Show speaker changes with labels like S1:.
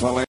S1: Falei.